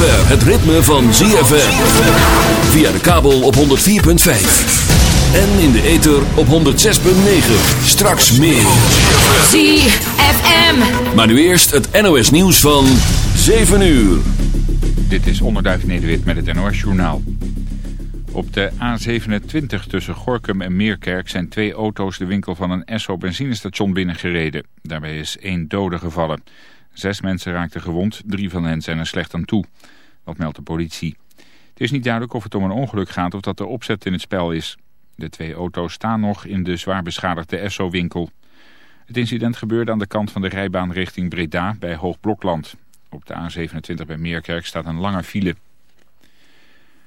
zover het ritme van ZFM. Via de kabel op 104.5. En in de ether op 106.9. Straks meer. ZFM. Maar nu eerst het NOS nieuws van 7 uur. Dit is Onderduif Nederwit met het NOS Journaal. Op de A27 tussen Gorkum en Meerkerk zijn twee auto's de winkel van een Esso benzinestation binnengereden. Daarbij is één dode gevallen. Zes mensen raakten gewond, drie van hen zijn er slecht aan toe. Dat meldt de politie. Het is niet duidelijk of het om een ongeluk gaat of dat de opzet in het spel is. De twee auto's staan nog in de zwaar beschadigde Esso-winkel. Het incident gebeurde aan de kant van de rijbaan richting Breda bij Hoogblokland. Op de A27 bij Meerkerk staat een lange file.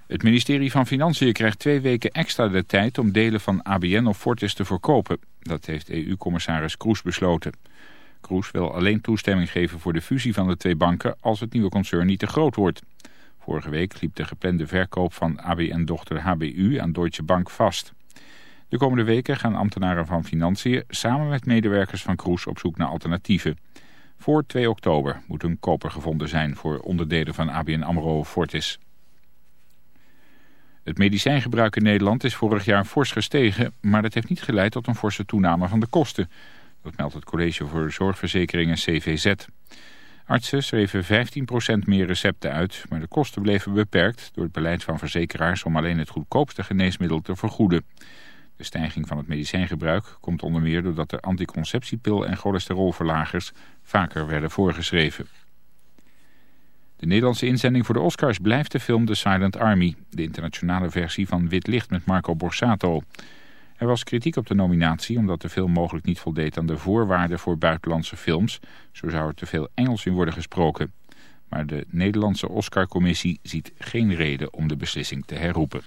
Het ministerie van Financiën krijgt twee weken extra de tijd om delen van ABN of Fortis te verkopen. Dat heeft EU-commissaris Kroes besloten. Kroes wil alleen toestemming geven voor de fusie van de twee banken als het nieuwe concern niet te groot wordt. Vorige week liep de geplande verkoop van ABN-dochter HBU aan Deutsche Bank vast. De komende weken gaan ambtenaren van Financiën samen met medewerkers van Kroes op zoek naar alternatieven. Voor 2 oktober moet een koper gevonden zijn voor onderdelen van ABN AMRO Fortis. Het medicijngebruik in Nederland is vorig jaar fors gestegen, maar dat heeft niet geleid tot een forse toename van de kosten. Dat meldt het College voor Zorgverzekeringen CVZ. Artsen schreven 15% meer recepten uit, maar de kosten bleven beperkt door het beleid van verzekeraars om alleen het goedkoopste geneesmiddel te vergoeden. De stijging van het medicijngebruik komt onder meer doordat de anticonceptiepil en cholesterolverlagers vaker werden voorgeschreven. De Nederlandse inzending voor de Oscars blijft de film The Silent Army, de internationale versie van Wit Licht met Marco Borsato. Er was kritiek op de nominatie omdat de film mogelijk niet voldeed aan de voorwaarden voor buitenlandse films. Zo zou er te veel Engels in worden gesproken. Maar de Nederlandse Oscarcommissie ziet geen reden om de beslissing te herroepen.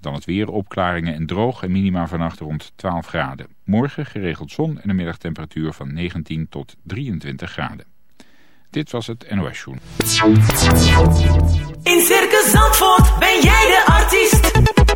Dan het weer, opklaringen en droog en minima vannacht rond 12 graden. Morgen geregeld zon en een middagtemperatuur van 19 tot 23 graden. Dit was het NOS Joen. In Circus Zandvoort ben jij de artiest.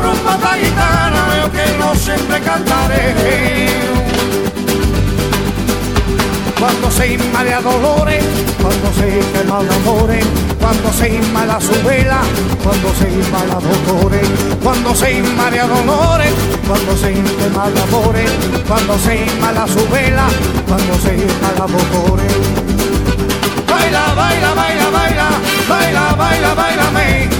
rumba taitana io che non sempre cantare quando sei male a dolore, quando sei mal amore, quando sei male a su vela, quando sei male a dolore, quando sei male a dolore, quando sei mal amore, quando sei male a su vela, quando sei male a dolore. Baila, baila, baila, baila, baila, baila, baila, baila, baila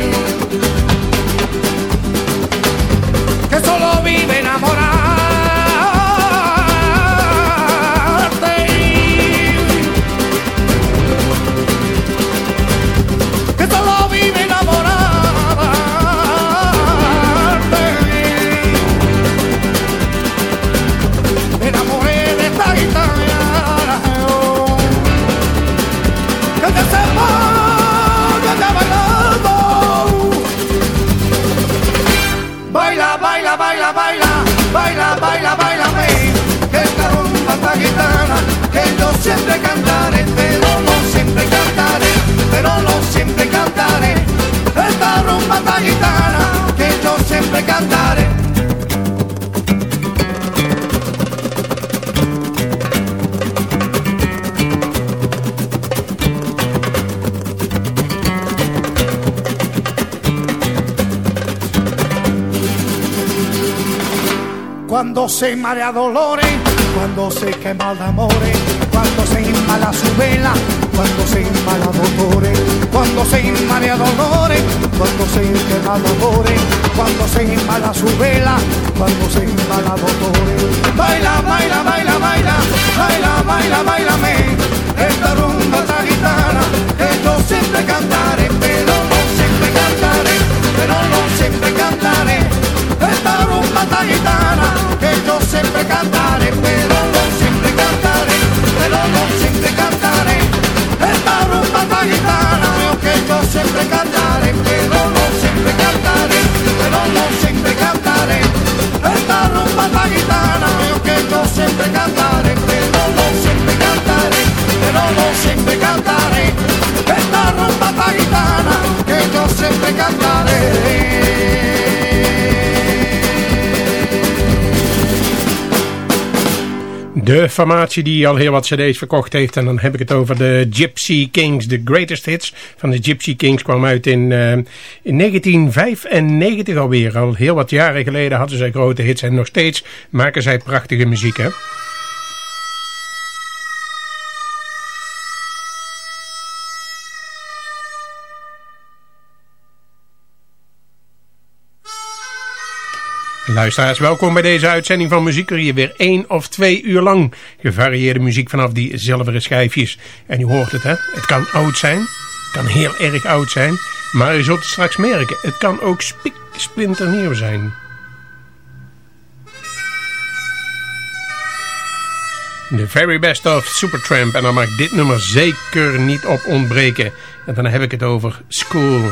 Se marea dolores, cuando se quema de amores cuando se inmala su vela, cuando se inmala dolores, cuando se inmala dolores, cuando se inmala dolores, cuando se inmala su vela, cuando se inmala dolores. Baila, baila, baila, baila, baila, baila, baila, me, esta rumba esta gitana, que yo siempre cantaré, pero no siempre cantaré, pero no siempre cantaré, esta rumba esta yo siempre cantaré, pero no siempre cantaré pero no siempre cantaré. Esta rumba tan gitana, yo que yo siempre cantaré, pero no siempre cantaré, pero no siempre cantaré. Esta rumba tan gitana, yo que yo siempre cantaré, pero no siempre cantaré, pero no siempre cantaré. Esta rumba tan que yo siempre cantaré. De formatie die al heel wat cd's verkocht heeft. En dan heb ik het over de Gypsy Kings. De greatest hits van de Gypsy Kings kwam uit in, uh, in 1995 alweer. Al heel wat jaren geleden hadden zij grote hits. En nog steeds maken zij prachtige muziek hè. Luisteraars, welkom bij deze uitzending van Muziek hier weer één of twee uur lang gevarieerde muziek vanaf die zilveren schijfjes. En u hoort het, hè? Het kan oud zijn, het kan heel erg oud zijn, maar u zult het straks merken, het kan ook spik splinternieuw zijn. The very best of Supertramp en dan mag dit nummer zeker niet op ontbreken. En dan heb ik het over School.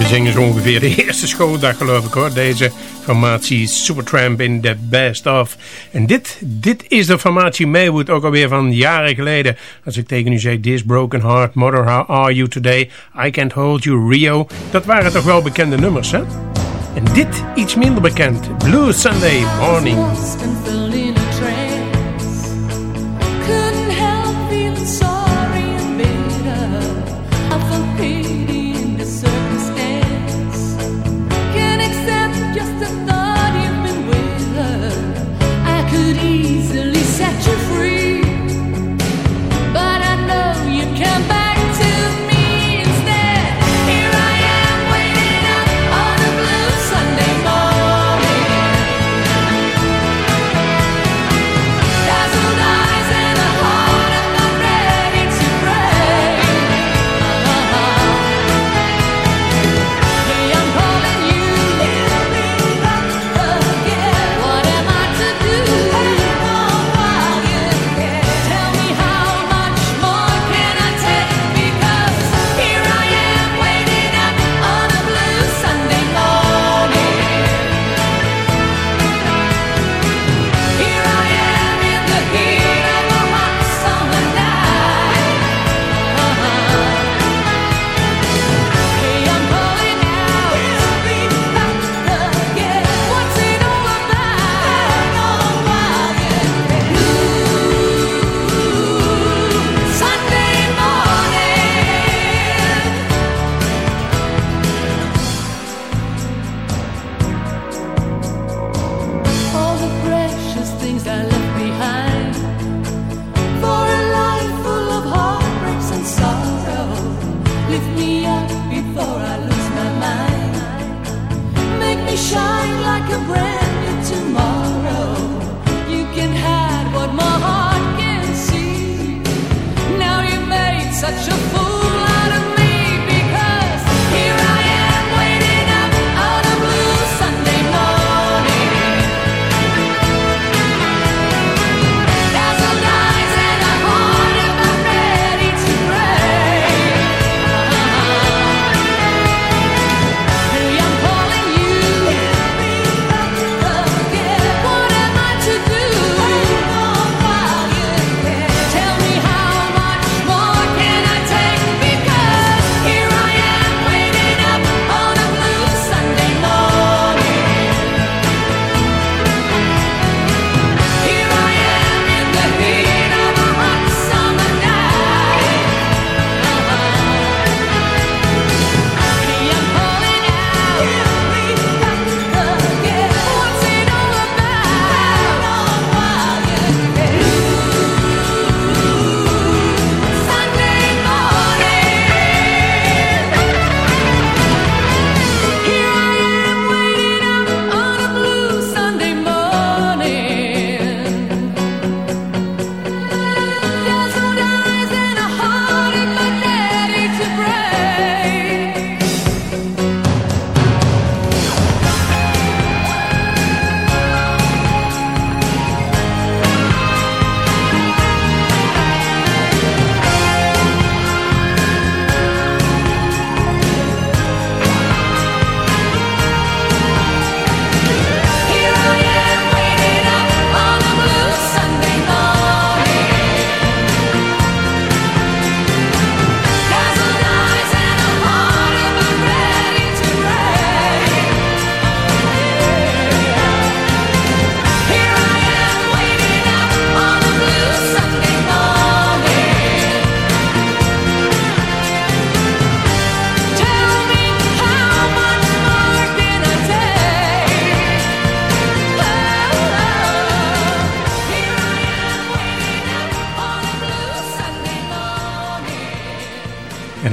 Zingen zo ongeveer de eerste schooldag geloof ik hoor. Deze formatie Supertramp in the best of. En dit, dit is de formatie Maywood ook alweer van jaren geleden. Als ik tegen u zei This Broken Heart, Mother How Are You Today, I Can't Hold You, Rio. Dat waren toch wel bekende nummers hè? En dit iets minder bekend. Blue Sunday Morning.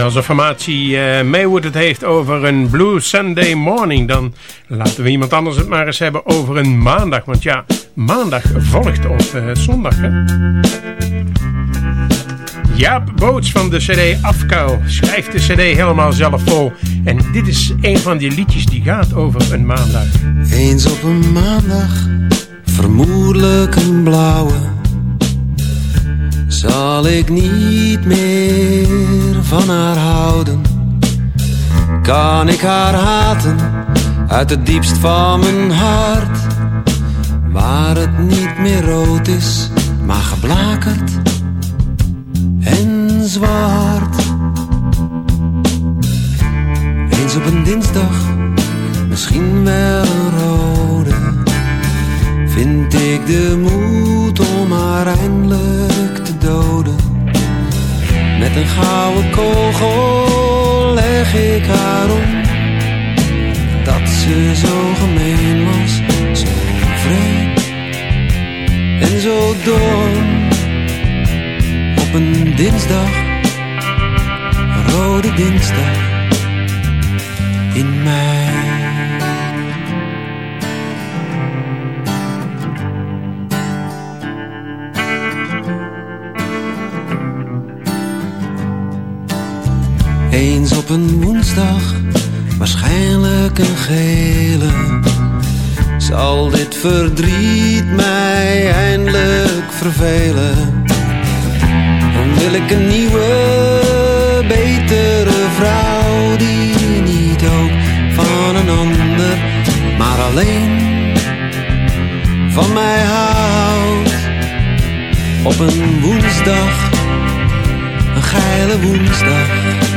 Als de formatie uh, Maywood het heeft over een Blue Sunday morning... dan laten we iemand anders het maar eens hebben over een maandag. Want ja, maandag volgt op uh, zondag. Hè? Jaap Boots van de cd Afkou schrijft de cd helemaal zelf vol. En dit is een van die liedjes die gaat over een maandag. Eens op een maandag, vermoedelijk een blauwe... zal ik niet meer van haar houden. Kan ik haar haten, uit het diepst van mijn hart... Waar het niet meer rood is, maar geblakerd en zwart. Eens op een dinsdag, misschien wel een rode, vind ik de moed om haar eindelijk te doden. Met een gouden kogel leg ik haar om, dat ze zo gemeen was, zo vreemd. En zo dom. Op een dinsdag, rode dinsdag. In mei. Op een woensdag, waarschijnlijk een gele, zal dit verdriet mij eindelijk vervelen? Wil ik een nieuwe, betere vrouw die niet ook van een ander, maar alleen van mij houdt. Op een woensdag, een geile woensdag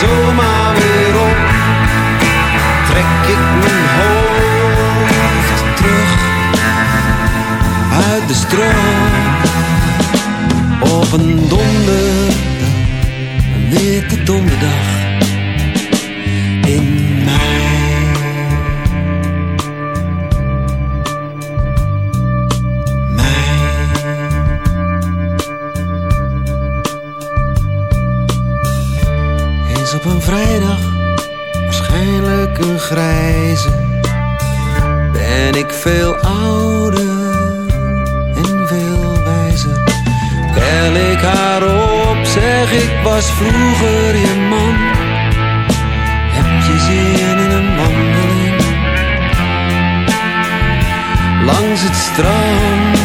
zomaar weer op, trek ik mijn stroom. Op een donderdag, een witte donderdag in mij. Mij. Eens op een vrijdag, waarschijnlijk een grijze, ben ik veel ouder Bel ik haar op, zeg ik was vroeger je man. Je zin in een wandeling? Langs het strand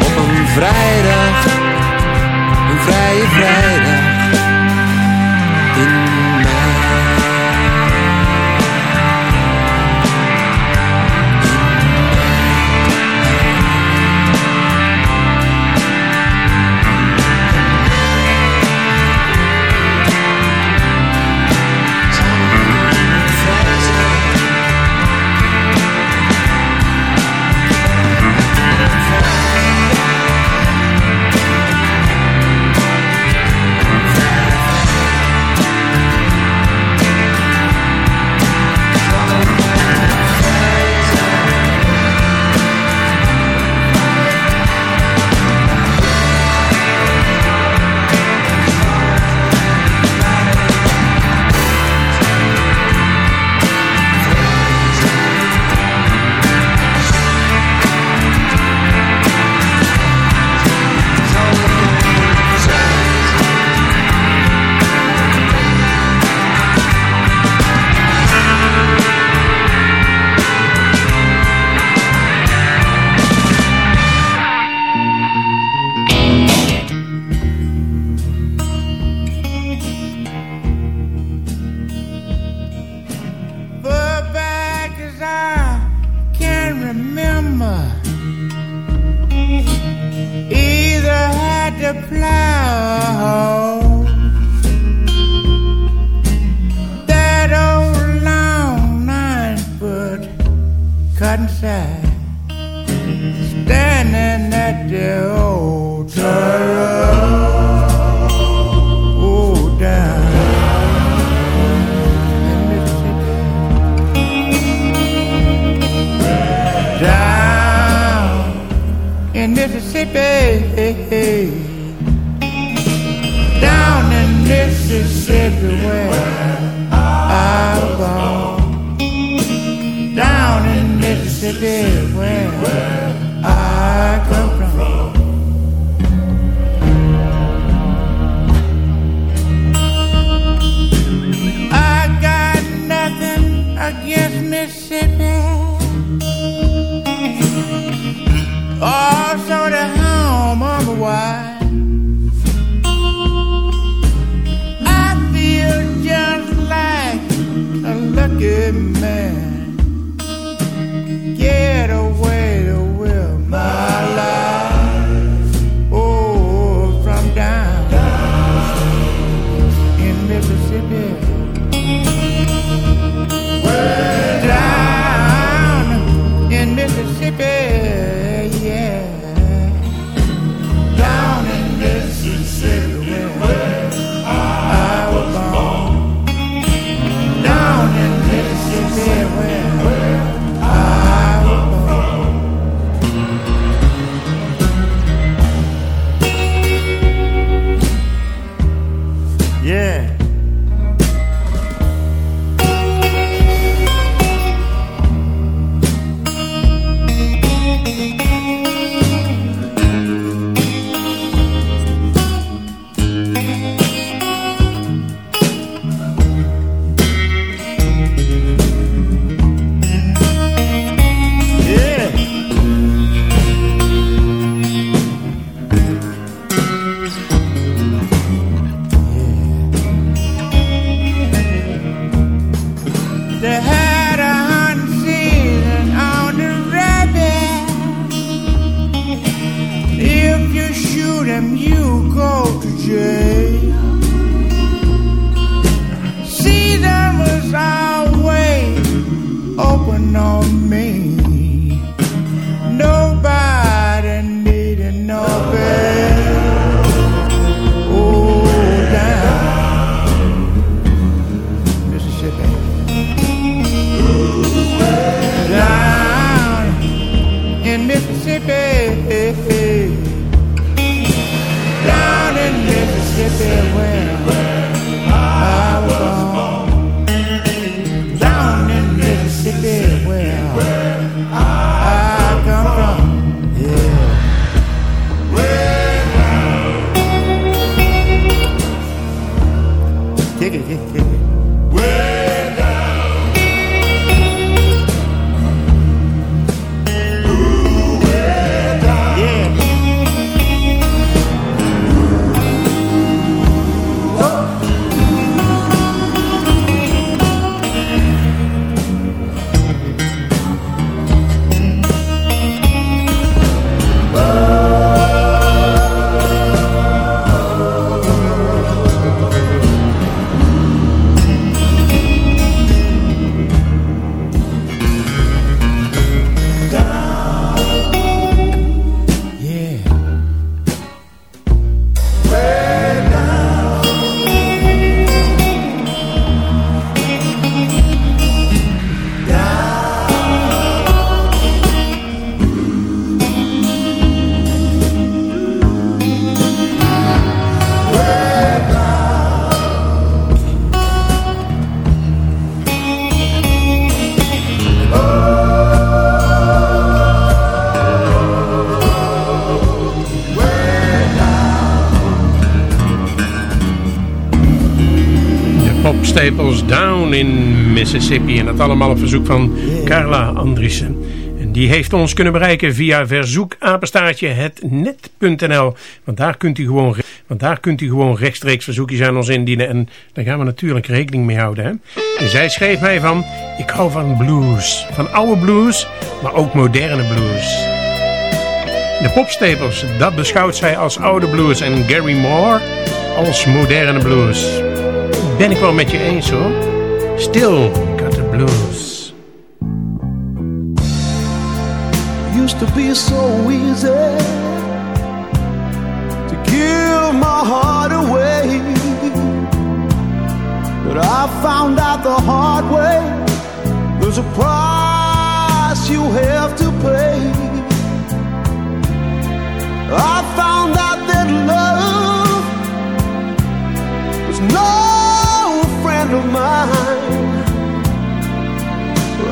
op een vrijdag, the plow. That old long nine foot cotton side, standing at the old turf. Oh, down. down in Mississippi. Where I was born. Down in Mississippi where in Mississippi. En dat allemaal op verzoek van Carla Andriessen. En die heeft ons kunnen bereiken via verzoekapenstaartje hetnet.nl. Want daar kunt u gewoon... Want daar kunt u gewoon rechtstreeks verzoekjes aan ons indienen. En daar gaan we natuurlijk rekening mee houden. Hè? En zij schreef mij van... Ik hou van blues. Van oude blues, maar ook moderne blues. De popstapels, dat beschouwt zij als oude blues. En Gary Moore als moderne blues. Ben ik wel met je eens hoor. Still got the blues. used to be so easy to give my heart away. But I found out the hard way there's a price you have to pay. I found out that love was no friend of mine.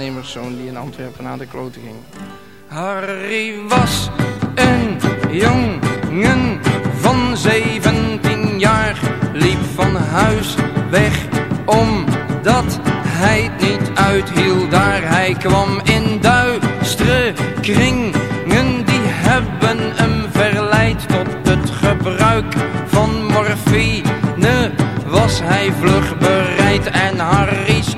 aannemerszoon die in Antwerpen naar de kloten ging. Harry was een jongen van 17 jaar, liep van huis weg omdat hij het niet uithield daar. Hij kwam in duistere kringen, die hebben hem verleid tot het gebruik van morfine. Was hij vlug bereid en Harry's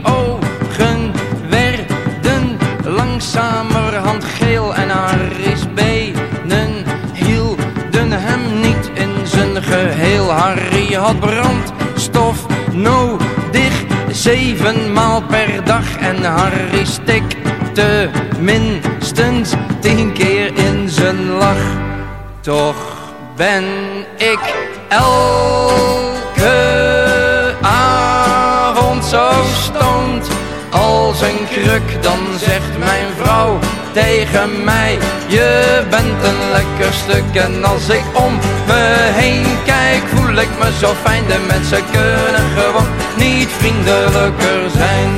brandstof nodig, zevenmaal per dag en Harry stikte minstens tien keer in zijn lach. Toch ben ik elke avond zo stoned als een kruk. Dan zegt mijn vrouw tegen mij. Je bent een lekker stuk en als ik om me heen kijk Voel ik me zo fijn, de mensen kunnen gewoon niet vriendelijker zijn.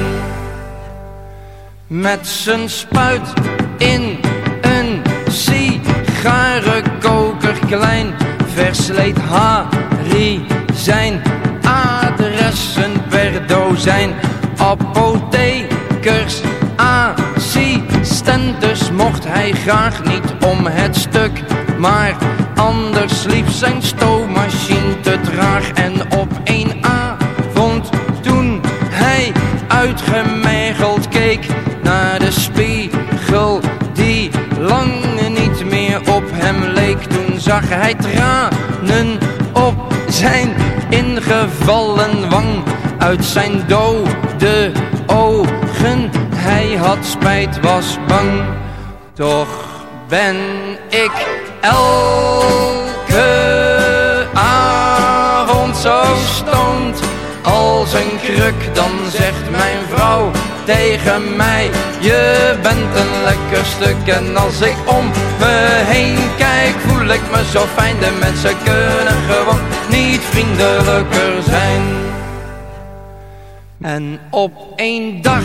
Met zijn spuit in een sigarenkoker klein Versleet Harry zijn adressen per dozijn. Apothekers assistentes mocht hij graag niet om het stuk. Maar anders liep zijn stoommachine te traag en op één avond toen hij uitgemergeld keek naar de spiegel die lang niet meer op hem leek. Toen zag hij tranen op zijn ingevallen wang uit zijn dode ogen. Hij had spijt, was bang. Toch ben ik elke avond zo stoned als een kruk. Dan zegt mijn vrouw tegen mij, je bent een lekker stuk. En als ik om me heen kijk, voel ik me zo fijn. De mensen kunnen gewoon niet vriendelijker zijn. En op één dag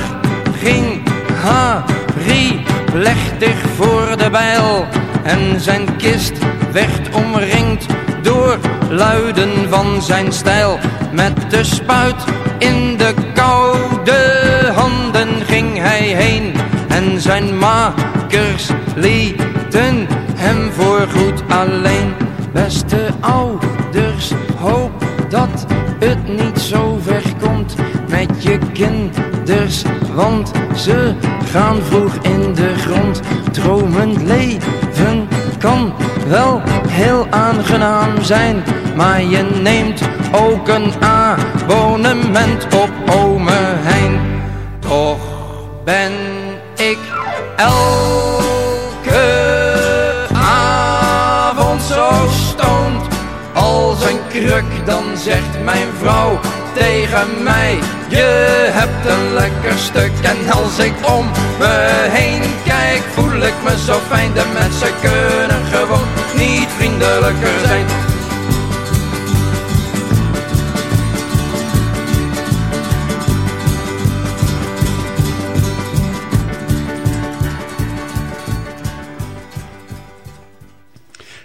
ging Harry plechtig voor de bijl. En zijn kist werd omringd door luiden van zijn stijl. Met de spuit in de koude handen ging hij heen. En zijn makers lieten hem voorgoed alleen. Beste ouders, hoop dat het niet zo ver komt met je kinders, want ze gaan vroeg in de grond. Dromend leven kan wel heel aangenaam zijn, maar je neemt ook een abonnement op ome Hein. Toch ben ik elke avond zo stoned als een kruk, dan zegt mijn vrouw tegen mij Je hebt een lekker stuk en als ik om. Me heen kijk Voel ik me zo fijn, de mensen kunnen gewoon niet vriendelijker zijn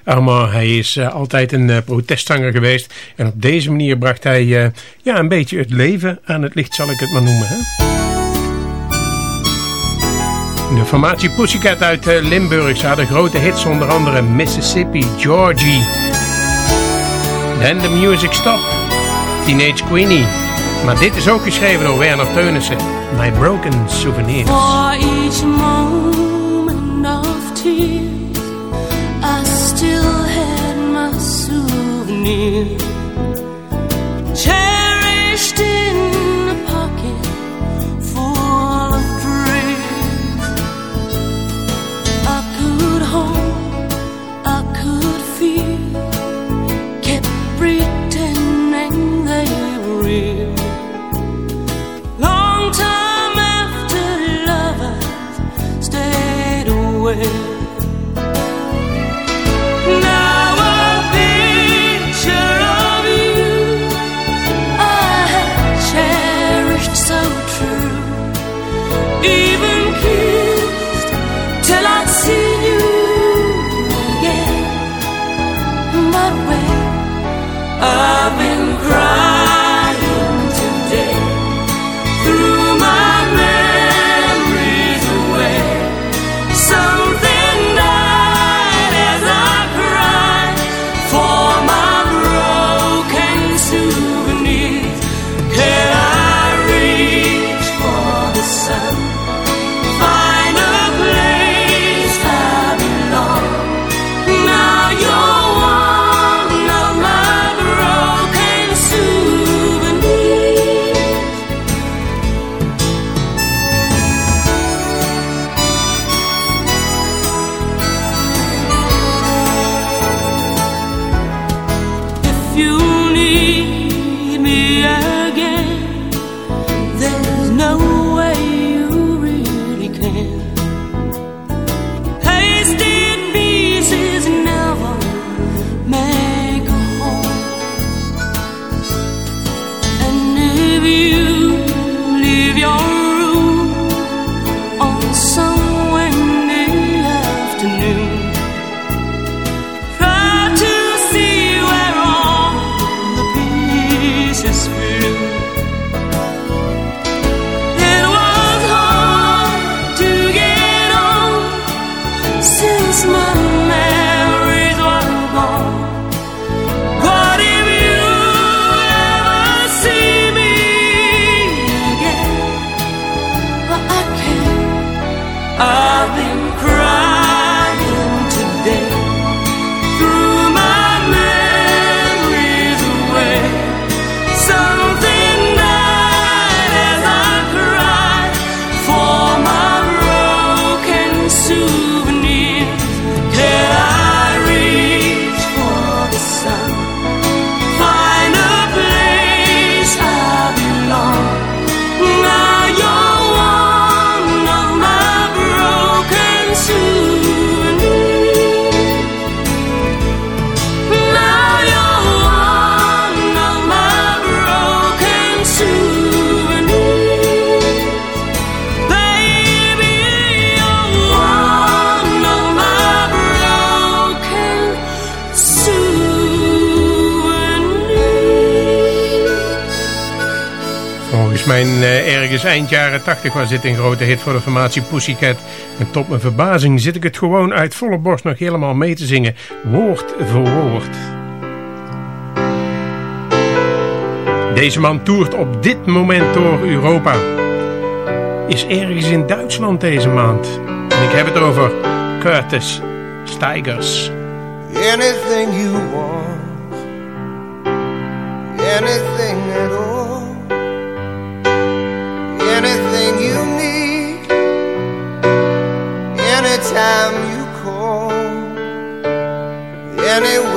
Armand, hij is uh, altijd een uh, protestzanger geweest. En op deze manier bracht hij uh, ja, een beetje het leven aan het licht, zal ik het maar noemen. Hè? De formatie Pussycat uit Limburg. Ze hadden grote hits, onder andere Mississippi, Georgie. Then the Music Stop, Teenage Queenie. Maar dit is ook geschreven door Werner Teunissen. My Broken Souvenirs. For each moment of tears near. Jaren 80 was dit een grote hit voor de formatie Pussycat. En tot mijn verbazing zit ik het gewoon uit volle borst nog helemaal mee te zingen. Woord voor woord. Deze man toert op dit moment door Europa. Is ergens in Duitsland deze maand. En ik heb het over Curtis Stigers. Anything you want Anything anyone.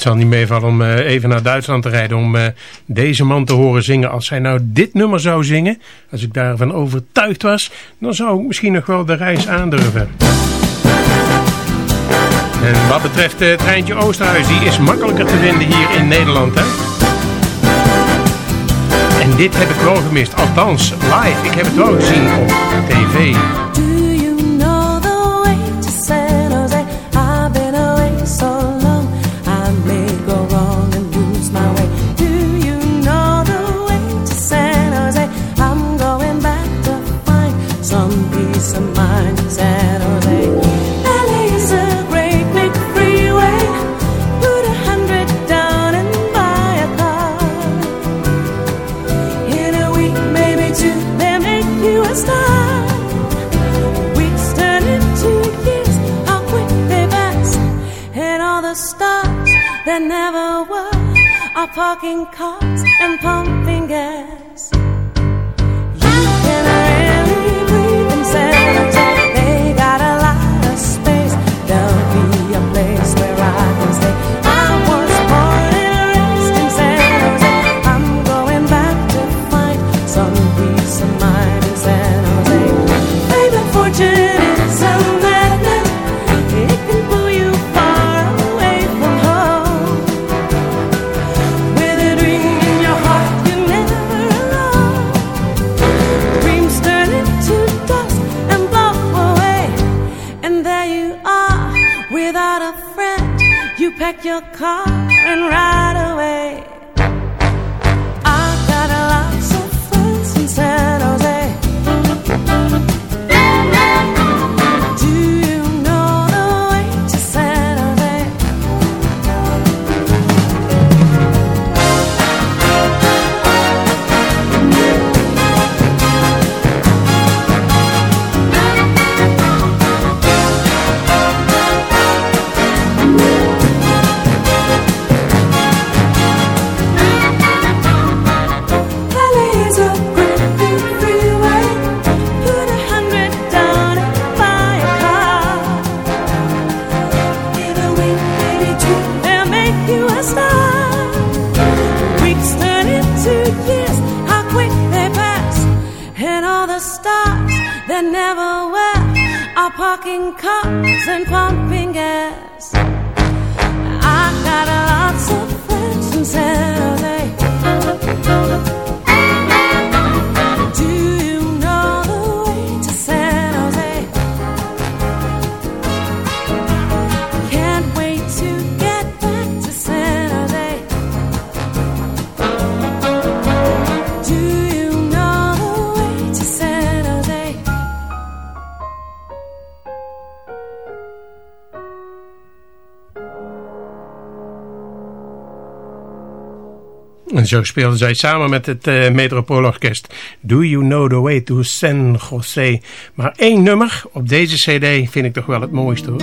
Dat zal niet meevallen om uh, even naar Duitsland te rijden om uh, deze man te horen zingen. Als hij nou dit nummer zou zingen, als ik daarvan overtuigd was, dan zou ik misschien nog wel de reis aandurven. En wat betreft het treintje Oosterhuis, die is makkelijker te vinden hier in Nederland, hè? En dit heb ik wel gemist, althans live. Ik heb het wel gezien op tv. Parking cars and pumping gas. I got lots of En zo speelden zij samen met het uh, Metropoolorkest Do You Know The Way To San Jose. Maar één nummer op deze cd vind ik toch wel het mooiste hoor.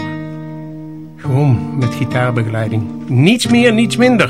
Gewoon met gitaarbegeleiding. Niets meer, niets minder.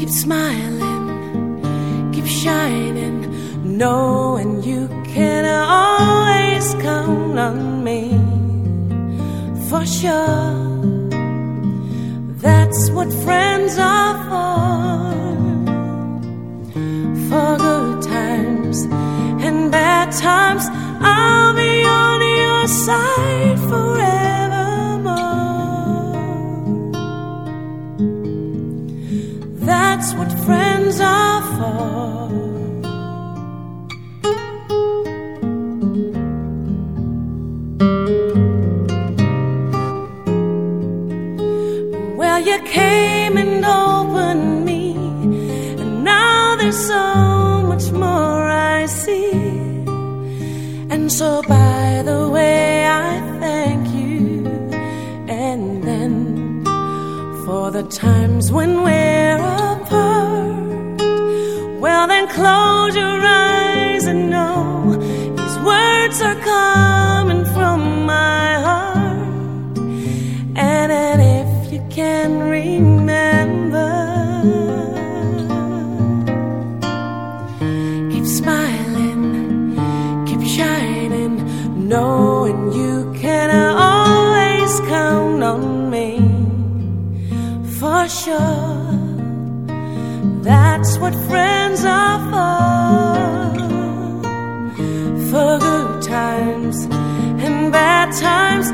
keep smiling, keep shining, knowing you can always count on me for sure. That's what friends are for. For good times and bad times, I'll be on your side forevermore. Friends are for. Well, you came and opened me, and now there's so much more I see. And so, by the way, I thank you. And then, for the times when we're close That's what friends are for. For good times and bad times,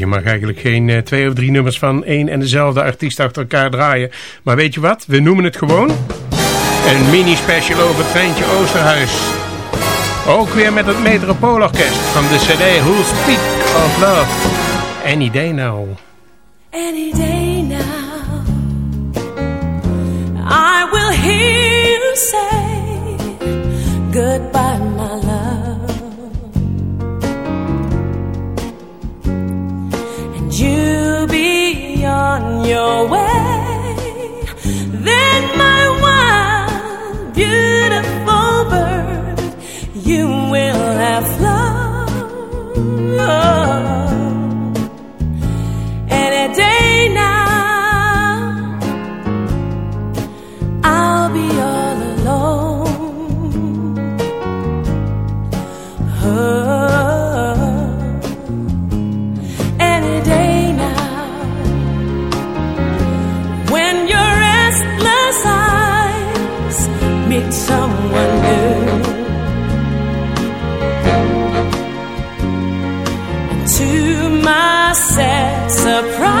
je mag eigenlijk geen eh, twee of drie nummers van één en dezelfde artiest achter elkaar draaien. Maar weet je wat? We noemen het gewoon een mini-special over Treintje Oosterhuis. Ook weer met het Metropoolorkest van de CD Who Speak of Love. Any day now. Any day now, I will hear you say goodbye, on your way. Then, my wild, beautiful bird, you will have flown. Surprise.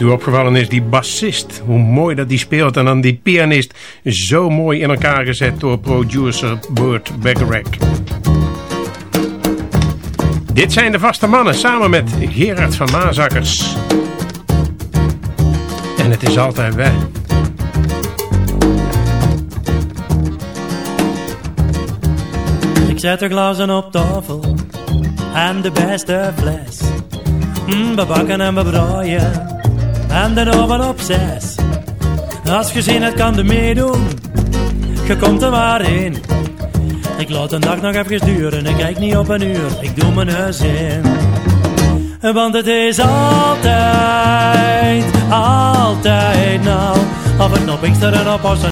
U opgevallen is, die bassist. Hoe mooi dat die speelt. En dan die pianist. Zo mooi in elkaar gezet door producer Burt Bacharach. Dit zijn de vaste mannen samen met Gerard van Maasakkers. En het is altijd weg. Ik zet de glazen op tafel en de beste fles. Mm, we bakken en we braaien en de op zes. Als je zin hebt kan de meedoen, je komt er maar in. Ik laat een dag nog even duren, ik kijk niet op een uur, ik doe mijn zin. Want het is altijd, altijd nou, of het nog Pinkster en op